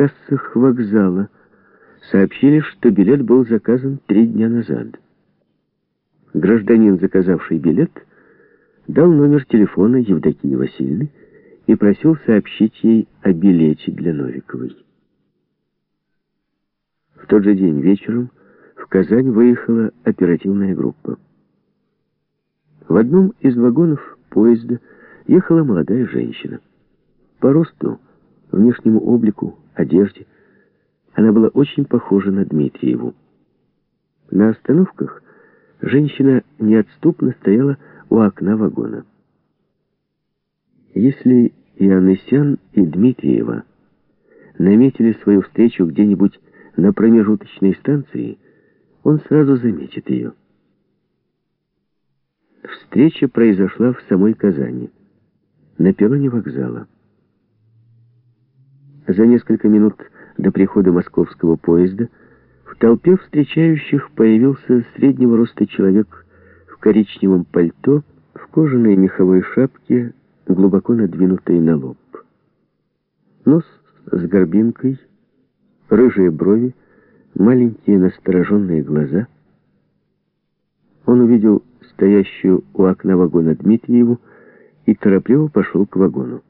кассах вокзала сообщили, что билет был заказан три дня назад. Гражданин, заказавший билет, дал номер телефона Евдокии Васильевны и просил сообщить ей о билете для Новиковой. В тот же день вечером в Казань выехала оперативная группа. В одном из вагонов поезда ехала молодая женщина. По росту, внешнему облику, одежде она была очень похожа на Дмитриеву. На остановках женщина неотступно стояла у окна вагона. Если Ионысян и Дмитриева наметили свою встречу где-нибудь на промежуточной станции, он сразу заметит ее. Встреча произошла в самой Казани, на перроне вокзала. За несколько минут до прихода московского поезда в толпе встречающих появился среднего роста человек в коричневом пальто, в кожаной меховой шапке, глубоко надвинутой на лоб. Нос с горбинкой, рыжие брови, маленькие настороженные глаза. Он увидел стоящую у окна вагона Дмитриеву и торопливо пошел к вагону.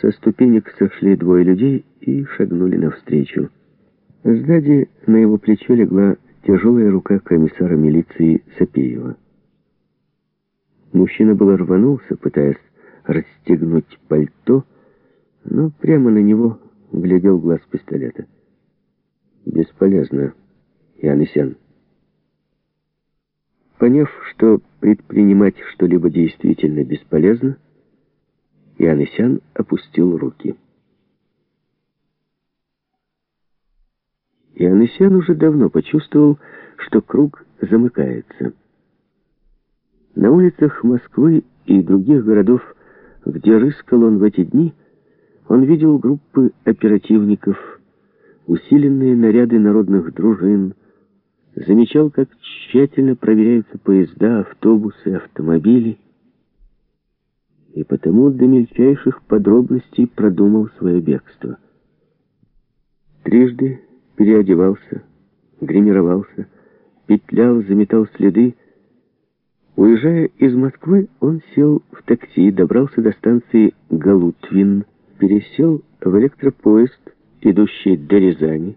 Со ступенек сошли двое людей и шагнули навстречу. Сзади на его плечо легла тяжелая рука комиссара милиции Сапеева. Мужчина было рванулся, пытаясь расстегнуть пальто, но прямо на него глядел глаз пистолета. «Бесполезно, Янысян». Поняв, что предпринимать что-либо действительно бесполезно, Янысян опустил руки. Янысян уже давно почувствовал, что круг замыкается. На улицах Москвы и других городов, где рыскал он в эти дни, он видел группы оперативников, усиленные наряды народных дружин, замечал, как тщательно проверяются поезда, автобусы, автомобили, и потому до мельчайших подробностей продумал свое бегство. Трижды переодевался, гримировался, петлял, заметал следы. Уезжая из Москвы, он сел в такси, добрался до станции Галутвин, пересел в электропоезд, идущий до Рязани,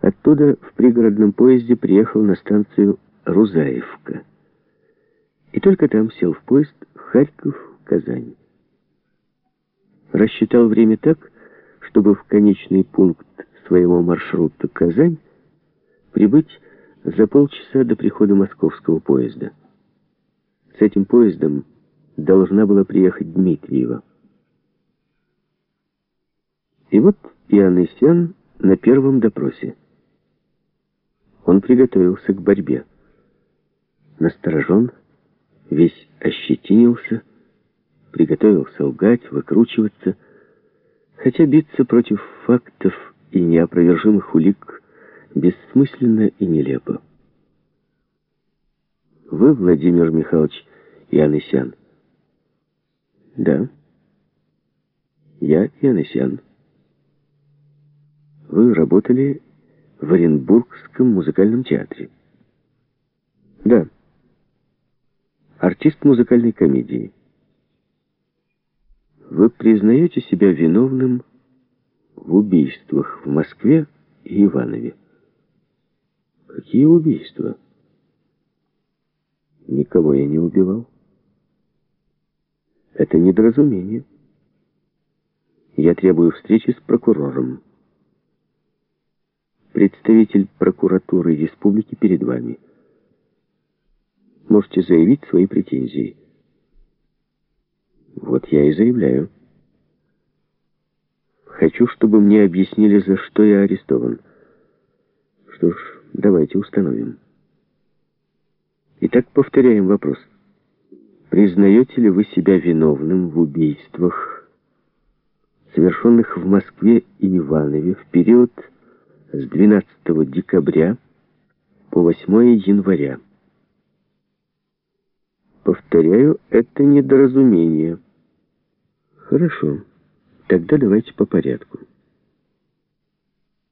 Оттуда в пригородном поезде приехал на станцию Рузаевка. И только там сел в поезд Харьков-Казань. Рассчитал время так, чтобы в конечный пункт своего маршрута Казань прибыть за полчаса до прихода московского поезда. С этим поездом должна была приехать Дмитриева. И вот Иоаннесян на первом допросе. Он приготовился к борьбе. Насторожен, весь ощетинился, приготовился лгать, выкручиваться, хотя биться против фактов и неопровержимых улик бессмысленно и нелепо. Вы, Владимир Михайлович Янысян? Да. Я Янысян. Вы работали в Оренбургском музыкальном театре. Да. Артист музыкальной комедии. Вы признаете себя виновным в убийствах в Москве и Иванове? Какие убийства? Никого я не убивал. Это недоразумение. Я требую встречи с прокурором представитель прокуратуры республики перед вами. Можете заявить свои претензии. Вот я и заявляю. Хочу, чтобы мне объяснили, за что я арестован. Что ж, давайте установим. Итак, повторяем вопрос. Признаете ли вы себя виновным в убийствах, совершенных в Москве и Иванове в период с 12 декабря по 8 января. Повторяю, это недоразумение. Хорошо. Тогда давайте по порядку.